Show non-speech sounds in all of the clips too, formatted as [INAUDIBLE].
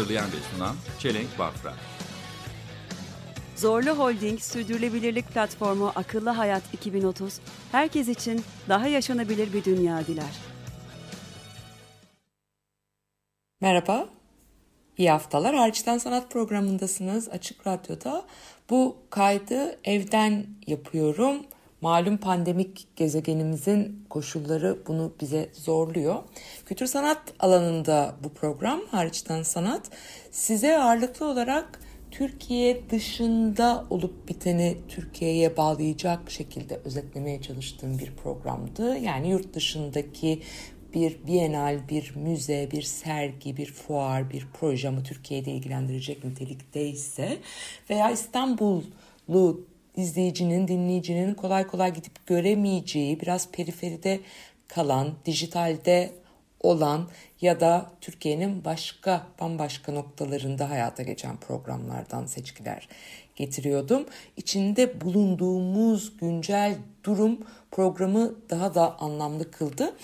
Hazırlayan ve sunan Çelenk Bafra. Zorlu Holding Sürdürülebilirlik Platformu Akıllı Hayat 2030, herkes için daha yaşanabilir bir dünya diler. Merhaba, iyi haftalar. Hariçten Sanat programındasınız Açık Radyo'da. Bu kaydı evden yapıyorum. Malum pandemik gezegenimizin koşulları bunu bize zorluyor. Kültür sanat alanında bu program Hariçten Sanat size ağırlıklı olarak Türkiye dışında olup biteni Türkiye'ye bağlayacak şekilde özetlemeye çalıştığım bir programdı. Yani yurt dışındaki bir bienal, bir müze, bir sergi, bir fuar, bir proje ama Türkiye'de ilgilendirecek nitelikteyse veya İstanbullu izleyicinin, dinleyicinin kolay kolay gidip göremeyeceği, biraz periferide kalan, dijitalde olan ya da Türkiye'nin başka bambaşka noktalarında hayata geçen programlardan seçkiler getiriyordum. İçinde bulunduğumuz güncel durum programı daha da anlamlı kıldı.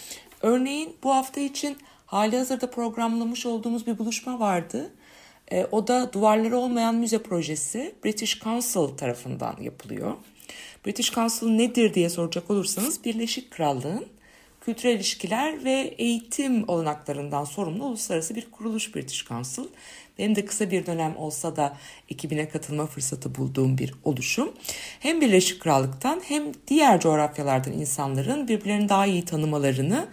Örneğin bu hafta için hali hazırda programlamış olduğumuz bir buluşma vardı. E, o da Duvarları Olmayan Müze Projesi British Council tarafından yapılıyor. British Council nedir diye soracak olursanız Birleşik Krallığın kültürel ilişkiler ve eğitim olanaklarından sorumlu uluslararası bir kuruluş British Council. Benim de kısa bir dönem olsa da ekibine katılma fırsatı bulduğum bir oluşum. Hem Birleşik Krallık'tan hem diğer coğrafyalardan insanların birbirlerini daha iyi tanımalarını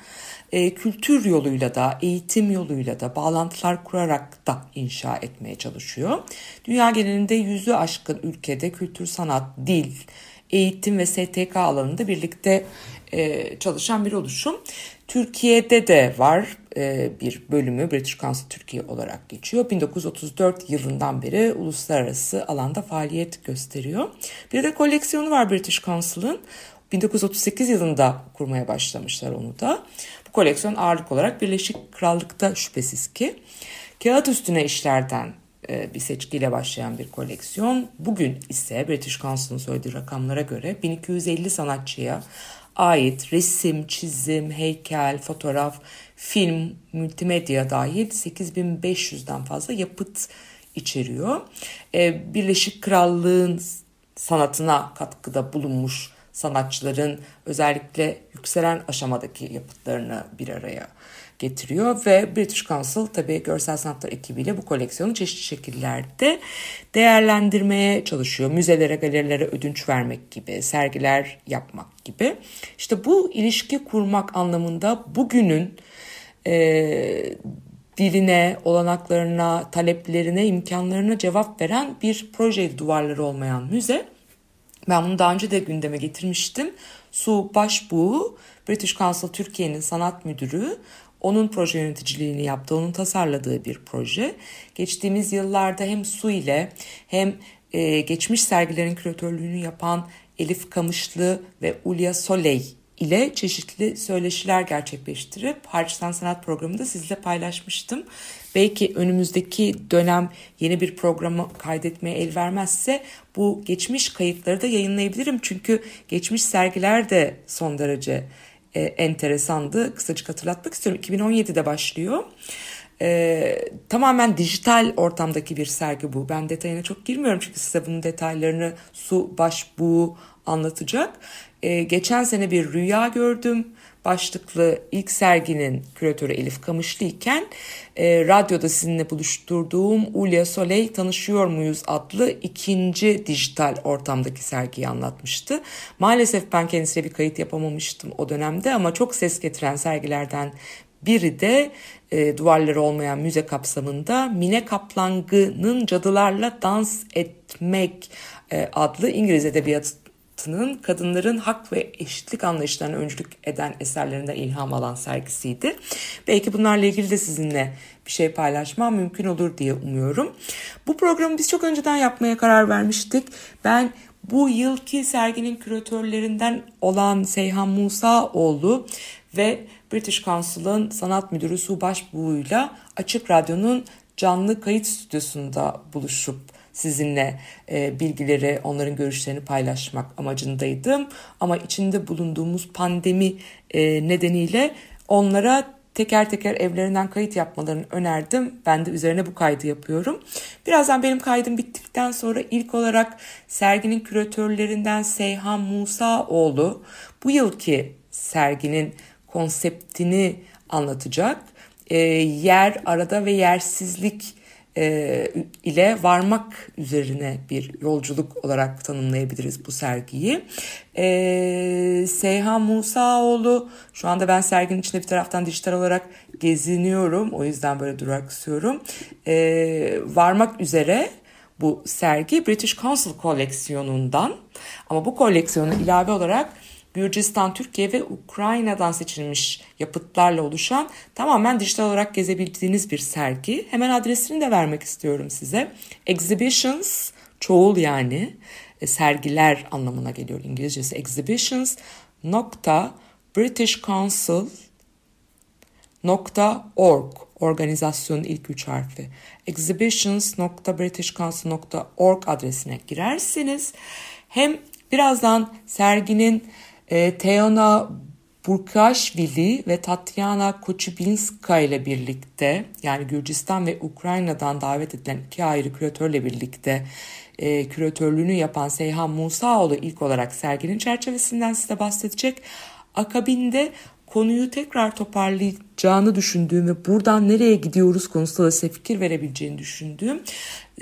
e, kültür yoluyla da eğitim yoluyla da bağlantılar kurarak da inşa etmeye çalışıyor. Dünya genelinde yüzü aşkın ülkede kültür, sanat, dil, eğitim ve STK alanında birlikte e, çalışan bir oluşum. Türkiye'de de var e, bir bölümü British Council Türkiye olarak geçiyor. 1934 yılından beri uluslararası alanda faaliyet gösteriyor. Bir de koleksiyonu var British Council'ın. 1938 yılında kurmaya başlamışlar onu da. Koleksiyon ağırlık olarak Birleşik Krallık'ta şüphesiz ki. Kağıt üstüne işlerden bir seçkiyle başlayan bir koleksiyon. Bugün ise British Council'ın söylediği rakamlara göre 1250 sanatçıya ait resim, çizim, heykel, fotoğraf, film, multimedya dahil 8500'den fazla yapıt içeriyor. Birleşik Krallığın sanatına katkıda bulunmuş sanatçıların özellikle yükselen aşamadaki yapıtlarını bir araya getiriyor ve British Council tabii görsel sanatlar ekibiyle bu koleksiyonu çeşitli şekillerde değerlendirmeye çalışıyor. Müzelere, galerilere ödünç vermek gibi, sergiler yapmak gibi. İşte bu ilişki kurmak anlamında bugünün e, diline, olanaklarına, taleplerine, imkanlarına cevap veren bir proje duvarları olmayan müze. Ben bunu daha önce de gündeme getirmiştim. Su Başbuğ, British Council Türkiye'nin sanat müdürü. Onun proje yöneticiliğini yaptı, onun tasarladığı bir proje. Geçtiğimiz yıllarda hem Su ile hem e, geçmiş sergilerin küratörlüğünü yapan Elif Kamışlı ve Ulya Soley ile çeşitli söyleşiler gerçekleştirip Harçtan Sanat programında sizle paylaşmıştım. Belki önümüzdeki dönem yeni bir programı kaydetmeye el vermezse bu geçmiş kayıtları da yayınlayabilirim. Çünkü geçmiş sergiler de son derece e, enteresandı. Kısacık hatırlatmak istiyorum. 2017'de başlıyor. E, tamamen dijital ortamdaki bir sergi bu. Ben detayına çok girmiyorum çünkü size bunun detaylarını su, baş, bu anlatacak. E, geçen sene bir rüya gördüm başlıklı ilk serginin küratörü Elif Kamışlı iken e, radyoda sizinle buluşturduğum Ulya Soley Tanışıyor Muyuz adlı ikinci dijital ortamdaki sergiyi anlatmıştı. Maalesef ben kendisine bir kayıt yapamamıştım o dönemde ama çok ses getiren sergilerden biri de e, duvarları olmayan müze kapsamında Mine Kaplangı'nın Cadılarla Dans Etmek e, adlı İngiliz edebiyat Sanatının kadınların hak ve eşitlik anlayışlarına öncülük eden eserlerinden ilham alan sergisiydi. Belki bunlarla ilgili de sizinle bir şey paylaşmam mümkün olur diye umuyorum. Bu programı biz çok önceden yapmaya karar vermiştik. Ben bu yılki serginin küratörlerinden olan Seyhan Musaoğlu ve British Council'ın sanat müdürü Su Başbuğ'uyla Açık Radyo'nun canlı kayıt stüdyosunda buluşup sizinle e, bilgileri, onların görüşlerini paylaşmak amacındaydım. Ama içinde bulunduğumuz pandemi e, nedeniyle onlara teker teker evlerinden kayıt yapmalarını önerdim. Ben de üzerine bu kaydı yapıyorum. Birazdan benim kaydım bittikten sonra ilk olarak serginin küratörlerinden Seyhan Musaoğlu bu yılki serginin konseptini anlatacak. E, yer, arada ve yersizlik e, ile varmak üzerine bir yolculuk olarak tanımlayabiliriz bu sergiyi. E, Seyhan Musaoğlu şu anda ben serginin içinde bir taraftan dijital olarak geziniyorum. O yüzden böyle duraksıyorum. E, varmak üzere bu sergi British Council koleksiyonundan ama bu koleksiyonu ilave olarak Gürcistan, Türkiye ve Ukrayna'dan seçilmiş yapıtlarla oluşan tamamen dijital olarak gezebildiğiniz bir sergi. Hemen adresini de vermek istiyorum size. Exhibitions, çoğul yani e, sergiler anlamına geliyor İngilizcesi. Exhibitions nokta British Council .org organizasyonun ilk üç harfi exhibitions.britishcouncil.org adresine girerseniz hem birazdan serginin e, Teona Burkaşvili ve Tatyana Koçubinska ile birlikte yani Gürcistan ve Ukrayna'dan davet edilen iki ayrı küratörle birlikte e, küratörlüğünü yapan Seyhan Musaoğlu ilk olarak serginin çerçevesinden size bahsedecek. Akabinde konuyu tekrar toparlayacağını düşündüğüm ve buradan nereye gidiyoruz konusunda da size fikir verebileceğini düşündüğüm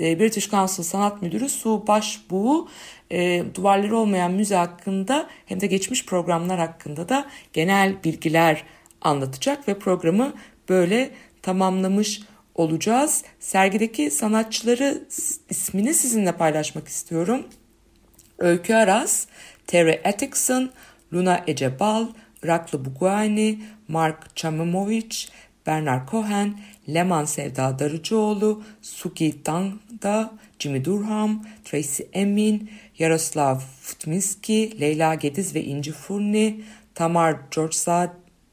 e, British Council Sanat Müdürü Su Başbuğ e, duvarları olmayan müze hakkında hem de geçmiş programlar hakkında da genel bilgiler anlatacak ve programı böyle tamamlamış olacağız. Sergideki sanatçıları ismini sizinle paylaşmak istiyorum. Öykü Aras, Terry Atkinson, Luna Ecebal, Raklı Buguani, Mark Çamamovic, Bernard Cohen, Leman Sevda Darıcıoğlu, Suki Dangda, Jimmy Durham, Tracy Emin, Yaroslav Futminski, Leyla Gediz ve İnci Furni, Tamar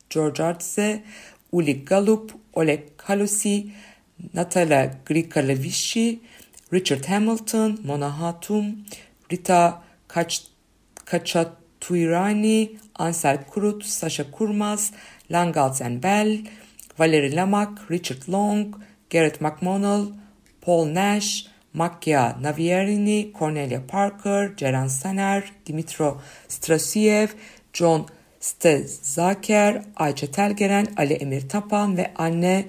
Georgiadze, Uli Galup, Oleg Kalusi, Natalia Grigalevici, Richard Hamilton, Mona Hatum, Rita Kaç, Kaçatuirani, Ansel Kurut, Sasha Kurmaz, Langalzen Bell, Valerie Lamak, Richard Long, Garrett McMonnell, Paul Nash, Makia Navierini, Cornelia Parker, Ceren Saner, Dimitro Strasiev, John Stezaker, Ayça Telgeren, Ali Emir Tapan ve anne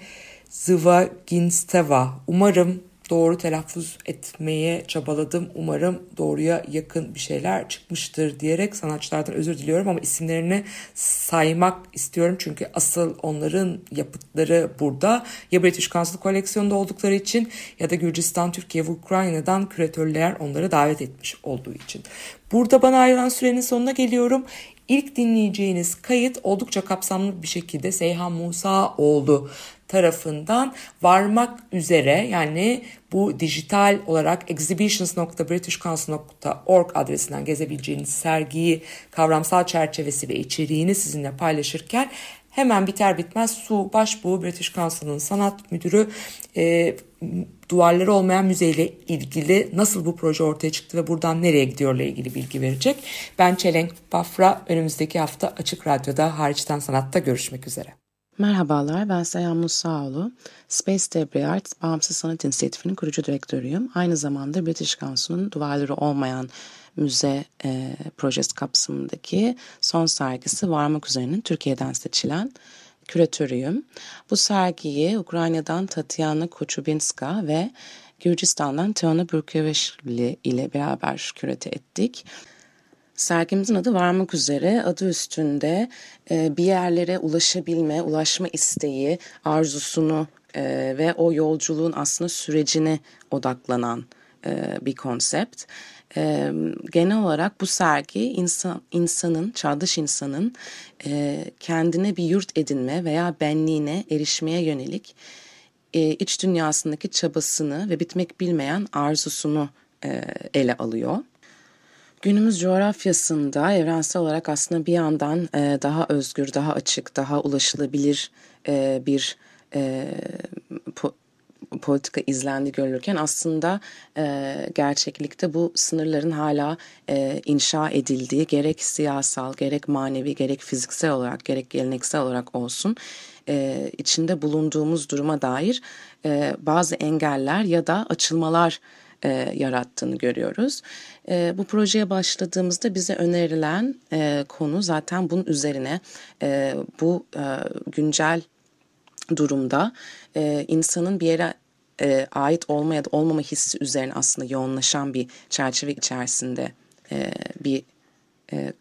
Zıva Ginsteva. Umarım doğru telaffuz etmeye çabaladım. Umarım doğruya yakın bir şeyler çıkmıştır diyerek sanatçılardan özür diliyorum ama isimlerini saymak istiyorum. Çünkü asıl onların yapıtları burada. Ya British Council koleksiyonunda oldukları için ya da Gürcistan, Türkiye ve Ukrayna'dan küratörler onları davet etmiş olduğu için. Burada bana ayrılan sürenin sonuna geliyorum. İlk dinleyeceğiniz kayıt oldukça kapsamlı bir şekilde Seyhan Musaoğlu tarafından. Varmak üzere yani bu dijital olarak exhibitions.britishcouncil.org adresinden gezebileceğiniz sergiyi kavramsal çerçevesi ve içeriğini sizinle paylaşırken hemen biter bitmez Su Başbuğ British Council'ın sanat müdürü e, duvarları olmayan müzeyle ilgili nasıl bu proje ortaya çıktı ve buradan nereye gidiyorla ilgili bilgi verecek. Ben Çelenk Bafra önümüzdeki hafta Açık Radyo'da hariçten sanatta görüşmek üzere. Merhabalar, ben Seyhan Musaoğlu. Space Debris Art Bağımsız Sanat İnisiyatifi'nin kurucu direktörüyüm. Aynı zamanda British Council'un duvarları olmayan müze e, projesi kapsamındaki son sergisi Varmak Üzerine'nin Türkiye'den seçilen küratörüyüm. Bu sergiyi Ukrayna'dan Tatiana Koçubinska ve Gürcistan'dan Teona Burkeveshvili ile beraber kürate ettik. Sergimizin adı varmak üzere adı üstünde e, bir yerlere ulaşabilme, ulaşma isteği, arzusunu e, ve o yolculuğun aslında sürecine odaklanan e, bir konsept. E, genel olarak bu sergi insan, insanın, çağdaş insanın e, kendine bir yurt edinme veya benliğine erişmeye yönelik e, iç dünyasındaki çabasını ve bitmek bilmeyen arzusunu e, ele alıyor. Günümüz coğrafyasında evrensel olarak aslında bir yandan e, daha özgür, daha açık, daha ulaşılabilir e, bir e, po politika izlendi görülürken aslında e, gerçeklikte bu sınırların hala e, inşa edildiği gerek siyasal, gerek manevi, gerek fiziksel olarak, gerek geleneksel olarak olsun e, içinde bulunduğumuz duruma dair e, bazı engeller ya da açılmalar e, yarattığını görüyoruz. E, bu projeye başladığımızda bize önerilen e, konu zaten bunun üzerine e, bu e, güncel durumda e, insanın bir yere e, ait olma ya da olmama hissi üzerine aslında yoğunlaşan bir çerçeve içerisinde e, bir e,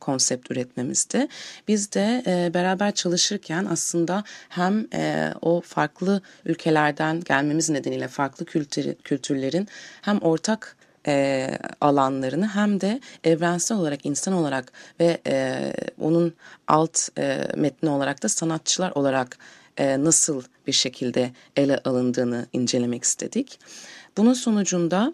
konsept üretmemizdi. Biz de e, beraber çalışırken aslında hem e, o farklı ülkelerden gelmemiz nedeniyle farklı kültür, kültürlerin hem ortak e, alanlarını hem de evrensel olarak insan olarak ve e, onun alt e, metni olarak da sanatçılar olarak e, nasıl bir şekilde ele alındığını incelemek istedik. Bunun sonucunda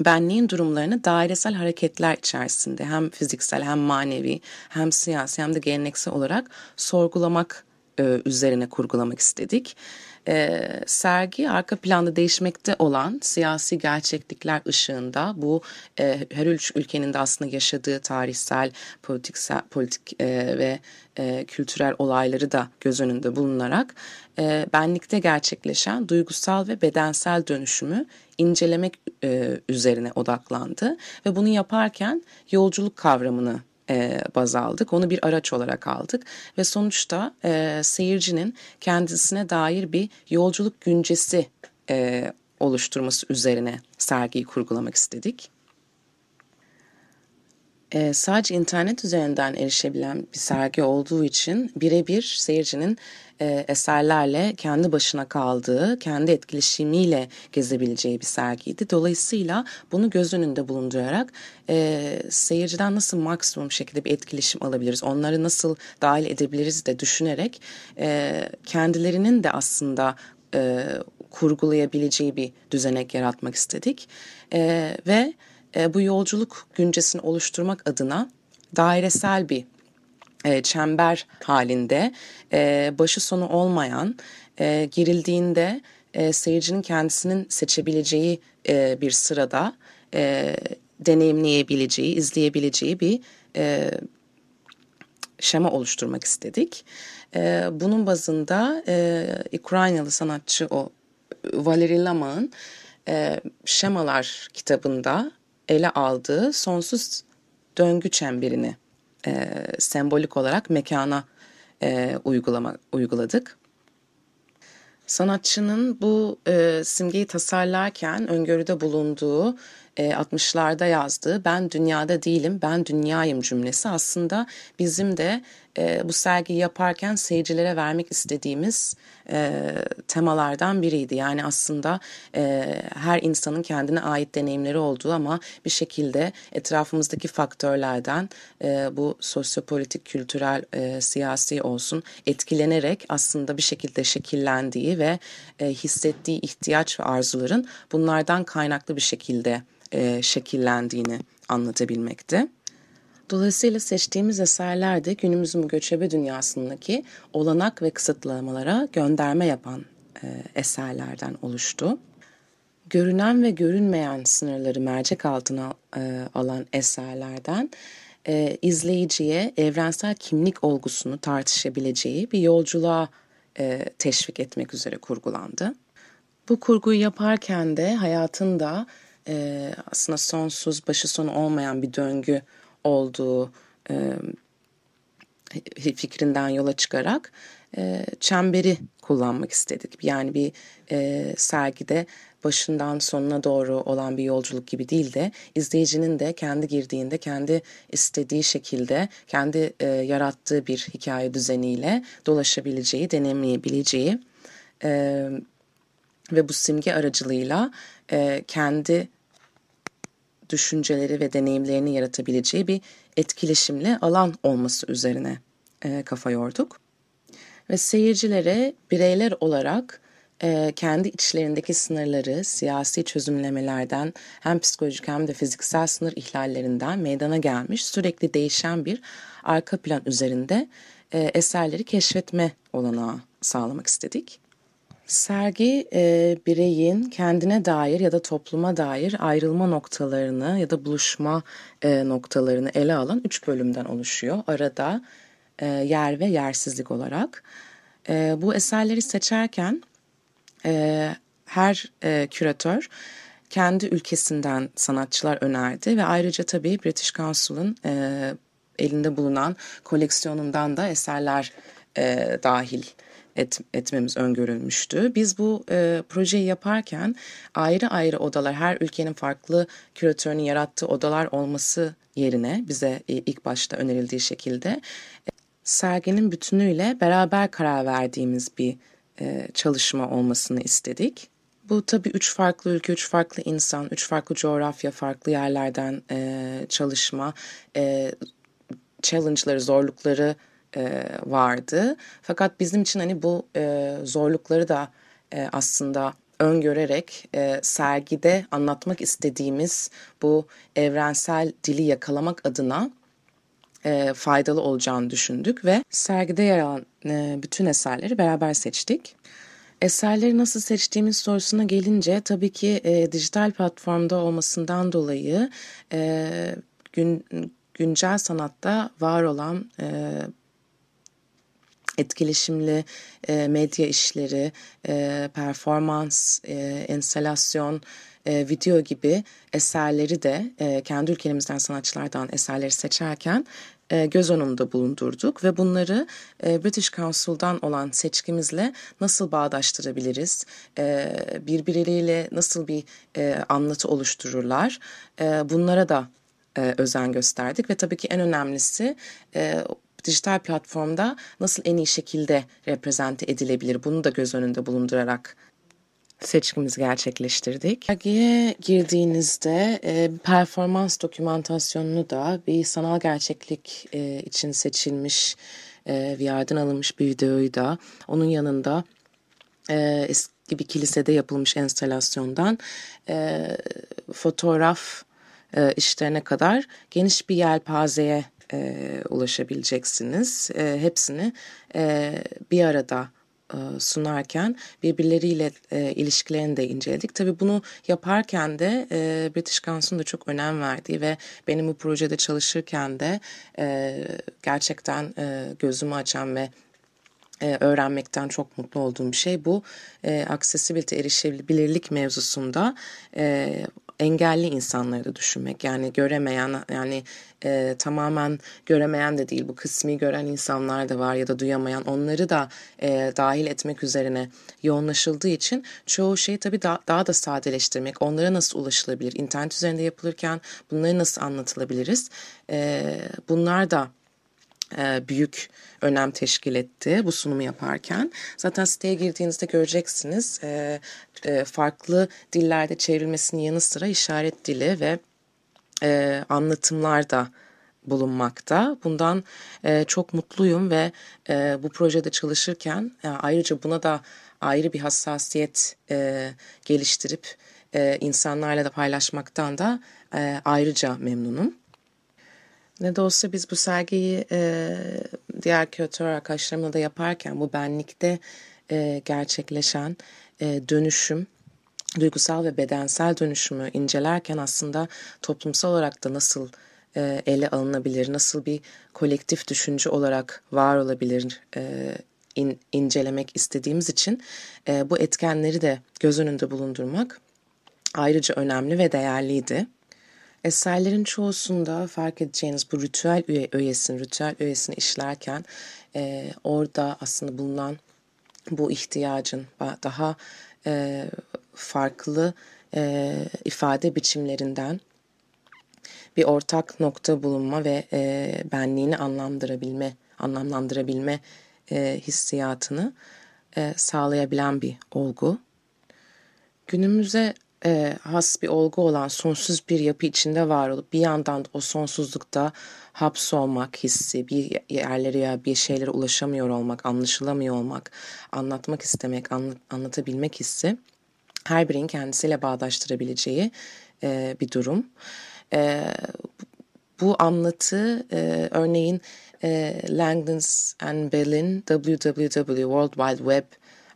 benliğin durumlarını dairesel hareketler içerisinde hem fiziksel hem manevi hem siyasi hem de geleneksel olarak sorgulamak e, üzerine kurgulamak istedik. E, sergi arka planda değişmekte olan siyasi gerçeklikler ışığında bu e, her ülkenin de aslında yaşadığı tarihsel, politiksel, politik e, ve e, kültürel olayları da göz önünde bulunarak e, benlikte gerçekleşen duygusal ve bedensel dönüşümü incelemek e, üzerine odaklandı ve bunu yaparken yolculuk kavramını e, baz aldık. Onu bir araç olarak aldık ve sonuçta e, seyircinin kendisine dair bir yolculuk güncesi e, oluşturması üzerine sergiyi kurgulamak istedik. E, sadece internet üzerinden erişebilen bir sergi olduğu için birebir seyircinin e, eserlerle kendi başına kaldığı, kendi etkileşimiyle gezebileceği bir sergiydi. Dolayısıyla bunu göz önünde bulundurarak e, seyirciden nasıl maksimum şekilde bir etkileşim alabiliriz, onları nasıl dahil edebiliriz de düşünerek e, kendilerinin de aslında e, kurgulayabileceği bir düzenek yaratmak istedik. E, ve e, bu yolculuk güncesini oluşturmak adına dairesel bir e, çember halinde e, başı sonu olmayan girildiğinde seyircinin kendisinin seçebileceği bir sırada deneyimleyebileceği, izleyebileceği bir şema oluşturmak istedik. Bunun bazında Ukraynalı sanatçı o Valeri Lama'nın Şemalar kitabında ele aldığı sonsuz döngü çemberini e, sembolik olarak mekana e, uygulama, uyguladık. Sanatçının bu e, simgeyi tasarlarken öngörüde bulunduğu e, 60'larda yazdığı ben dünyada değilim ben dünyayım cümlesi aslında bizim de e, bu sergiyi yaparken seyircilere vermek istediğimiz e, temalardan biriydi. Yani aslında e, her insanın kendine ait deneyimleri olduğu ama bir şekilde etrafımızdaki faktörlerden e, bu sosyopolitik, kültürel, e, siyasi olsun etkilenerek aslında bir şekilde şekillendiği ve e, hissettiği ihtiyaç ve arzuların bunlardan kaynaklı bir şekilde e, şekillendiğini anlatabilmekte. Dolayısıyla seçtiğimiz eserler de günümüzün bu göçebe dünyasındaki olanak ve kısıtlamalara gönderme yapan e, eserlerden oluştu. Görünen ve görünmeyen sınırları mercek altına e, alan eserlerden e, izleyiciye evrensel kimlik olgusunu tartışabileceği bir yolculuğa e, teşvik etmek üzere kurgulandı. Bu kurguyu yaparken de hayatın da e, aslında sonsuz, başı sonu olmayan bir döngü olduğu e, fikrinden yola çıkarak e, çemberi kullanmak istedik. Yani bir e, sergide başından sonuna doğru olan bir yolculuk gibi değil de izleyicinin de kendi girdiğinde kendi istediği şekilde kendi e, yarattığı bir hikaye düzeniyle dolaşabileceği, deneyimleyebileceği e, ve bu simge aracılığıyla e, kendi düşünceleri ve deneyimlerini yaratabileceği bir etkileşimli alan olması üzerine e, kafa yorduk. Ve seyircilere bireyler olarak e, kendi içlerindeki sınırları siyasi çözümlemelerden hem psikolojik hem de fiziksel sınır ihlallerinden meydana gelmiş sürekli değişen bir arka plan üzerinde e, eserleri keşfetme olanağı sağlamak istedik. Sergi e, bireyin kendine dair ya da topluma dair ayrılma noktalarını ya da buluşma e, noktalarını ele alan üç bölümden oluşuyor. Arada e, yer ve yersizlik olarak. E, bu eserleri seçerken e, her e, küratör kendi ülkesinden sanatçılar önerdi ve ayrıca tabii British Council'ın e, elinde bulunan koleksiyonundan da eserler e, dahil et, etmemiz öngörülmüştü. Biz bu e, projeyi yaparken ayrı ayrı odalar, her ülkenin farklı küratörünün yarattığı odalar olması yerine bize e, ilk başta önerildiği şekilde e, serginin bütünüyle beraber karar verdiğimiz bir e, çalışma olmasını istedik. Bu tabii üç farklı ülke, üç farklı insan, üç farklı coğrafya, farklı yerlerden e, çalışma, e, challenge'ları, zorlukları e, vardı. Fakat bizim için hani bu e, zorlukları da e, aslında öngörerek e, sergide anlatmak istediğimiz bu evrensel dili yakalamak adına e, faydalı olacağını düşündük ve sergide yer alan e, bütün eserleri beraber seçtik. Eserleri nasıl seçtiğimiz sorusuna gelince tabii ki e, dijital platformda olmasından dolayı e, gün, güncel sanatta var olan e, etkileşimli e, medya işleri, e, performans, e, enstalasyon, e, video gibi eserleri de e, kendi ülkemizden sanatçılardan eserleri seçerken e, göz önünde bulundurduk ve bunları e, British Council'dan olan seçkimizle nasıl bağdaştırabiliriz, e, birbirleriyle nasıl bir e, anlatı oluştururlar, e, bunlara da e, özen gösterdik ve tabii ki en önemlisi e, dijital platformda nasıl en iyi şekilde reprezente edilebilir bunu da göz önünde bulundurarak seçkimizi gerçekleştirdik. Sergiye girdiğinizde e, performans dokümantasyonunu da bir sanal gerçeklik e, için seçilmiş e, VR'dan alınmış bir videoyu da onun yanında e, eski bir kilisede yapılmış enstalasyondan e, fotoğraf e, işlerine kadar geniş bir yelpazeye e, ulaşabileceksiniz. E, hepsini e, bir arada e, sunarken birbirleriyle e, ilişkilerini de inceledik. Tabii bunu yaparken de e, British Council'ın da çok önem verdiği ve benim bu projede çalışırken de e, gerçekten e, gözümü açan ve e, öğrenmekten çok mutlu olduğum bir şey bu. E, accessibility, erişebilirlik mevzusunda e, engelli insanları da düşünmek. Yani göremeyen yani e, tamamen göremeyen de değil bu kısmi gören insanlar da var ya da duyamayan onları da e, dahil etmek üzerine yoğunlaşıldığı için çoğu şeyi tabii da, daha da sadeleştirmek onlara nasıl ulaşılabilir internet üzerinde yapılırken bunları nasıl anlatılabiliriz e, bunlar da büyük önem teşkil etti bu sunumu yaparken. Zaten siteye girdiğinizde göreceksiniz e, e, farklı dillerde çevrilmesinin yanı sıra işaret dili ve anlatımlar da bulunmakta. Bundan çok mutluyum ve bu projede çalışırken ayrıca buna da ayrı bir hassasiyet geliştirip insanlarla da paylaşmaktan da ayrıca memnunum. Ne de olsa biz bu sergiyi e, diğer küratör arkadaşlarımla da yaparken bu benlikte e, gerçekleşen e, dönüşüm, duygusal ve bedensel dönüşümü incelerken aslında toplumsal olarak da nasıl e, ele alınabilir, nasıl bir kolektif düşünce olarak var olabilir e, in, incelemek istediğimiz için e, bu etkenleri de göz önünde bulundurmak ayrıca önemli ve değerliydi. Eserlerin çoğusunda fark edeceğiniz bu ritüel üye, öğesini, ritüel öğesini işlerken e, orada aslında bulunan bu ihtiyacın daha e, farklı e, ifade biçimlerinden bir ortak nokta bulunma ve e, benliğini anlamlandırabilme, anlamlandırabilme e, hissiyatını e, sağlayabilen bir olgu. günümüze e, has bir olgu olan sonsuz bir yapı içinde var olup bir yandan da o sonsuzlukta hapsolmak hissi, bir yerlere ya bir şeylere ulaşamıyor olmak, anlaşılamıyor olmak, anlatmak istemek, anlat, anlatabilmek hissi her birinin kendisiyle bağdaştırabileceği e, bir durum. E, bu anlatı e, örneğin e, Langdons and Bell'in WWW World Wide Web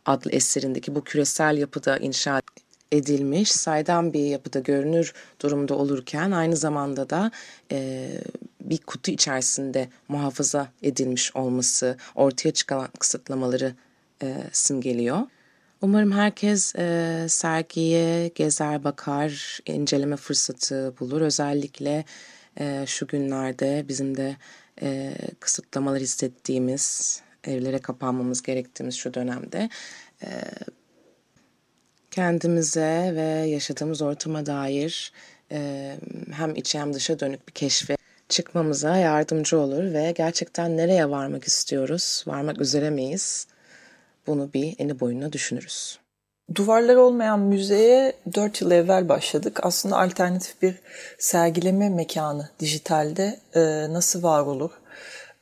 adlı eserindeki bu küresel yapıda inşa edilmiş saydam bir yapıda görünür durumda olurken aynı zamanda da e, bir kutu içerisinde muhafaza edilmiş olması ortaya çıkan kısıtlamaları e, simgeliyor. Umarım herkes e, sergiye gezer bakar, inceleme fırsatı bulur. Özellikle e, şu günlerde bizim de e, kısıtlamalar hissettiğimiz, evlere kapanmamız gerektiğimiz şu dönemde e, kendimize ve yaşadığımız ortama dair e, hem içe hem dışa dönük bir keşfe çıkmamıza yardımcı olur ve gerçekten nereye varmak istiyoruz, varmak üzere miyiz? Bunu bir eni boyuna düşünürüz. Duvarları olmayan müzeye 4 yıl evvel başladık. Aslında alternatif bir sergileme mekanı dijitalde e, nasıl var olur?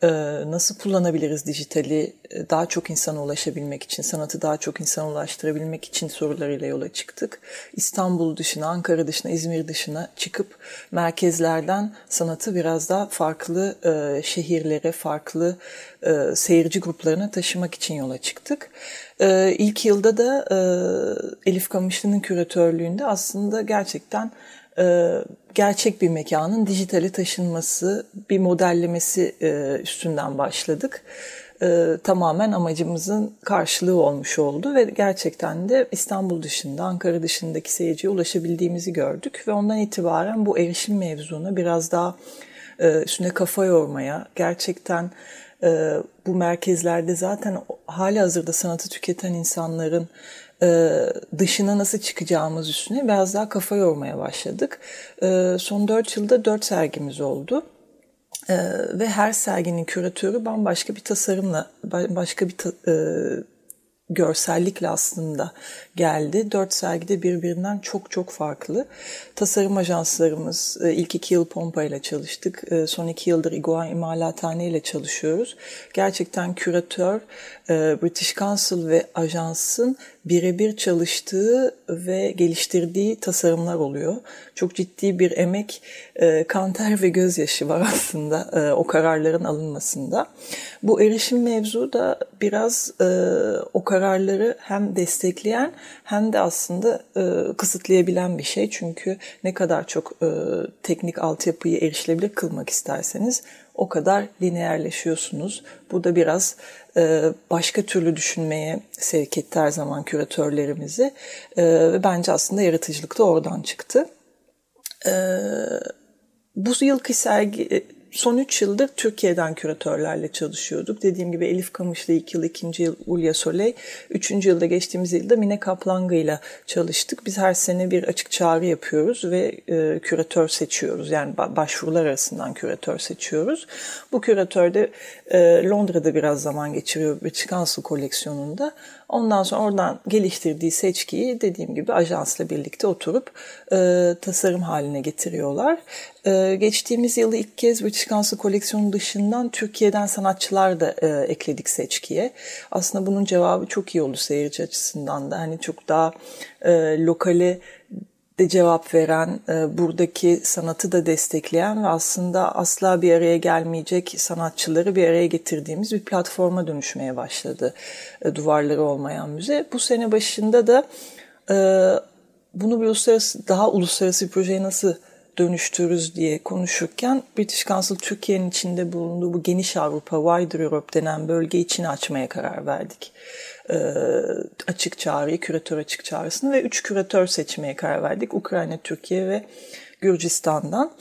E, nasıl kullanabiliriz dijitali e, daha çok insana ulaşabilmek için, sanatı daha çok insana ulaştırabilmek için sorularıyla yola çıktık. İstanbul dışına, Ankara dışına, İzmir dışına çıkıp merkezlerden sanatı biraz daha farklı e, şehirlere, farklı e, seyirci gruplarına taşımak için yola çıktık. İlk yılda da Elif Kamışlı'nın küratörlüğünde aslında gerçekten gerçek bir mekanın dijitale taşınması, bir modellemesi e, üstünden başladık. E, tamamen amacımızın karşılığı olmuş oldu ve gerçekten de İstanbul dışında, Ankara dışındaki seyirciye ulaşabildiğimizi gördük ve ondan itibaren bu erişim mevzuna biraz daha e, üstüne kafa yormaya, gerçekten e, bu merkezlerde zaten hali hazırda sanatı tüketen insanların e, dışına nasıl çıkacağımız üstüne biraz daha kafa yormaya başladık. E, son dört yılda dört sergimiz oldu. E, ve her serginin küratörü bambaşka bir tasarımla, başka bir ta, e, görsellikle aslında geldi. Dört sergide birbirinden çok çok farklı. Tasarım ajanslarımız e, ilk iki yıl Pompa ile çalıştık. E, son iki yıldır Iguan İmalathane ile çalışıyoruz. Gerçekten küratör, e, British Council ve ajansın birebir çalıştığı ve geliştirdiği tasarımlar oluyor. Çok ciddi bir emek, kanter ve gözyaşı var aslında o kararların alınmasında. Bu erişim mevzu da biraz o kararları hem destekleyen hem de aslında kısıtlayabilen bir şey. Çünkü ne kadar çok teknik altyapıyı erişilebilir kılmak isterseniz o kadar lineerleşiyorsunuz. Bu da biraz e, başka türlü düşünmeye sevk etti her zaman küratörlerimizi. E, ve bence aslında yaratıcılık da oradan çıktı. E, bu yılki sergi son 3 yıldır Türkiye'den küratörlerle çalışıyorduk. Dediğim gibi Elif Kamışlı ilk yıl, ikinci yıl Ulya Soley, üçüncü yılda geçtiğimiz yılda Mine Kaplanga ile çalıştık. Biz her sene bir açık çağrı yapıyoruz ve e, küratör seçiyoruz. Yani başvurular arasından küratör seçiyoruz. Bu küratör de e, Londra'da biraz zaman geçiriyor British Council koleksiyonunda. Ondan sonra oradan geliştirdiği seçkiyi dediğim gibi ajansla birlikte oturup e, tasarım haline getiriyorlar. E, geçtiğimiz yılı ilk kez British Council koleksiyonu dışından Türkiye'den sanatçılar da e, ekledik seçkiye. Aslında bunun cevabı çok iyi oldu seyirci açısından da. Hani çok daha e, lokale de cevap veren, e, buradaki sanatı da destekleyen ve aslında asla bir araya gelmeyecek sanatçıları bir araya getirdiğimiz bir platforma dönüşmeye başladı e, duvarları olmayan müze. Bu sene başında da e, bunu bir uluslararası, daha uluslararası bir projeye nasıl dönüştürürüz diye konuşurken British Council Türkiye'nin içinde bulunduğu bu geniş Avrupa, Wider Europe denen bölge için açmaya karar verdik. E, açık çağrıyı, küratör açık çağrısını ve üç küratör seçmeye karar verdik. Ukrayna, Türkiye ve Gürcistan'dan.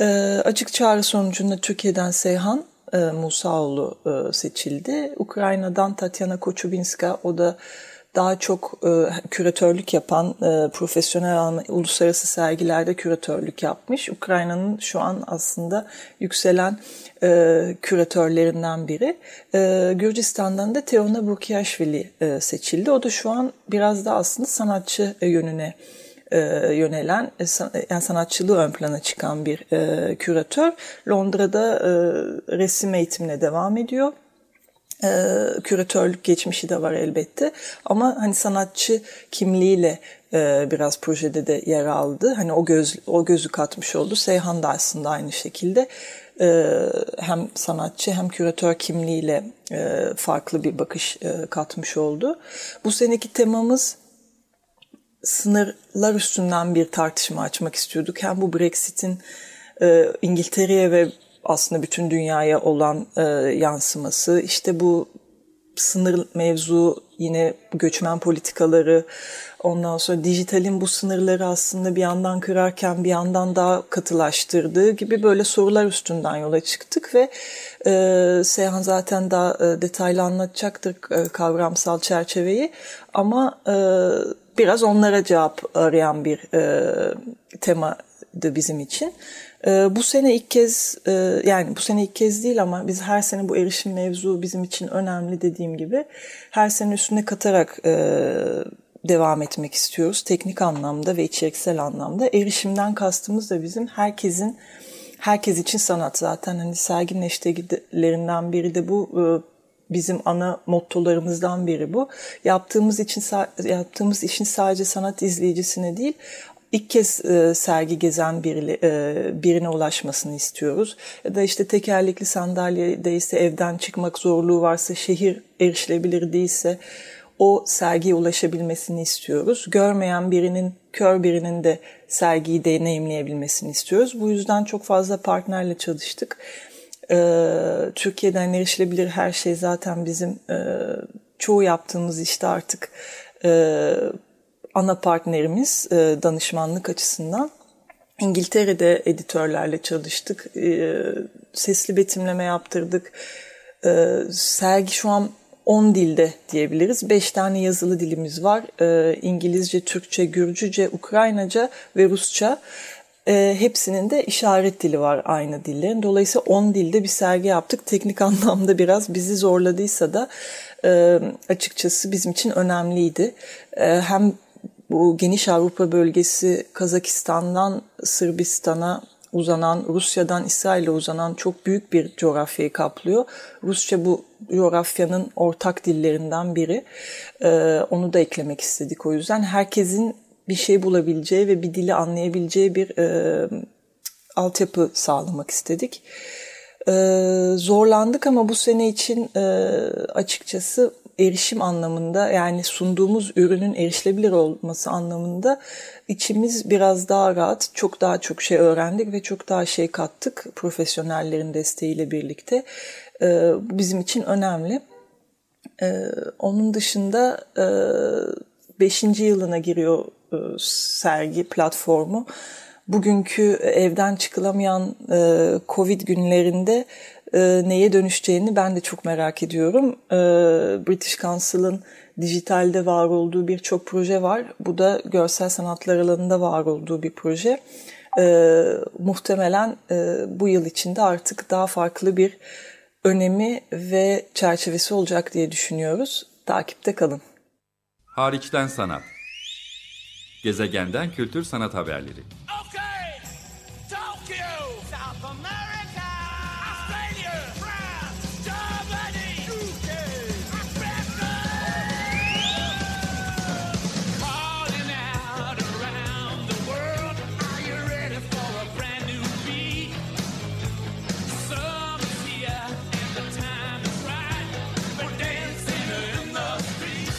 E, açık çağrı sonucunda Türkiye'den Seyhan e, Musaoğlu seçildi. Ukrayna'dan Tatyana Koçubinska, o da daha çok e, küratörlük yapan e, profesyonel alma, uluslararası sergilerde küratörlük yapmış. Ukrayna'nın şu an aslında yükselen e, küratörlerinden biri. E, Gürcistan'dan da Teona Burkiashvili e, seçildi. O da şu an biraz da aslında sanatçı yönüne e, yönelen, e, yani sanatçılığı ön plana çıkan bir e, küratör. Londra'da e, resim eğitimine devam ediyor. E, küratörlük geçmişi de var elbette ama hani sanatçı kimliğiyle e, biraz projede de yer aldı. Hani o göz o gözü katmış oldu. Seyhan da aslında aynı şekilde e, hem sanatçı hem küratör kimliğiyle e, farklı bir bakış e, katmış oldu. Bu seneki temamız sınırlar üstünden bir tartışma açmak istiyorduk. Hem bu Brexit'in e, İngiltere'ye ve aslında bütün dünyaya olan e, yansıması, işte bu sınır mevzu, yine göçmen politikaları, ondan sonra dijitalin bu sınırları aslında bir yandan kırarken bir yandan daha katılaştırdığı gibi böyle sorular üstünden yola çıktık ve e, Seyhan zaten daha e, detaylı anlatacaktır e, kavramsal çerçeveyi. Ama e, biraz onlara cevap arayan bir e, temaydı bizim için. E, bu sene ilk kez e, yani bu sene ilk kez değil ama biz her sene bu erişim mevzu bizim için önemli dediğim gibi her sene üstüne katarak e, devam etmek istiyoruz. Teknik anlamda ve içeriksel anlamda. Erişimden kastımız da bizim herkesin herkes için sanat zaten hani serginin eştegilerinden biri de bu e, bizim ana mottolarımızdan biri bu. Yaptığımız için yaptığımız işin sadece sanat izleyicisine değil ilk kez e, sergi gezen biri, e, birine ulaşmasını istiyoruz. Ya da işte tekerlekli sandalyede ise evden çıkmak zorluğu varsa, şehir erişilebilir değilse o sergiye ulaşabilmesini istiyoruz. Görmeyen birinin, kör birinin de sergiyi deneyimleyebilmesini istiyoruz. Bu yüzden çok fazla partnerle çalıştık. Ee, Türkiye'den erişilebilir her şey zaten bizim e, çoğu yaptığımız işte artık e, ana partnerimiz e, danışmanlık açısından. İngiltere'de editörlerle çalıştık. E, sesli betimleme yaptırdık. E, sergi şu an 10 dilde diyebiliriz. 5 tane yazılı dilimiz var. İngilizce, Türkçe, Gürcüce, Ukraynaca ve Rusça. Hepsinin de işaret dili var aynı dillerin. Dolayısıyla 10 dilde bir sergi yaptık. Teknik [LAUGHS] anlamda biraz bizi zorladıysa da açıkçası bizim için önemliydi. Hem bu geniş Avrupa bölgesi Kazakistan'dan Sırbistan'a uzanan, Rusya'dan İsrail'e uzanan çok büyük bir coğrafyayı kaplıyor. Rusça bu coğrafyanın ortak dillerinden biri. Ee, onu da eklemek istedik o yüzden. Herkesin bir şey bulabileceği ve bir dili anlayabileceği bir e, altyapı sağlamak istedik. Ee, zorlandık ama bu sene için e, açıkçası erişim anlamında yani sunduğumuz ürünün erişilebilir olması anlamında içimiz biraz daha rahat, çok daha çok şey öğrendik ve çok daha şey kattık profesyonellerin desteğiyle birlikte. Ee, bu bizim için önemli. Ee, onun dışında e, beşinci yılına giriyor e, sergi platformu. Bugünkü evden çıkılamayan e, Covid günlerinde e, neye dönüşeceğini ben de çok merak ediyorum. E, British Council'ın dijitalde var olduğu birçok proje var. Bu da görsel sanatlar alanında var olduğu bir proje. E, muhtemelen e, bu yıl içinde artık daha farklı bir önemi ve çerçevesi olacak diye düşünüyoruz. Takipte kalın. Hariçten sanat. Gezegenden kültür sanat haberleri.